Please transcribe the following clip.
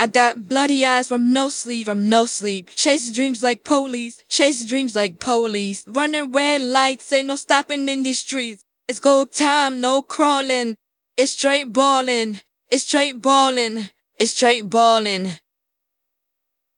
I got bloody eyes from no sleep, from no sleep. Chase dreams like police, chase dreams like police. Running red lights, ain't no stopping in these streets. It's go time, no crawling. It's straight ballin', it's straight ballin', it's straight ballin'.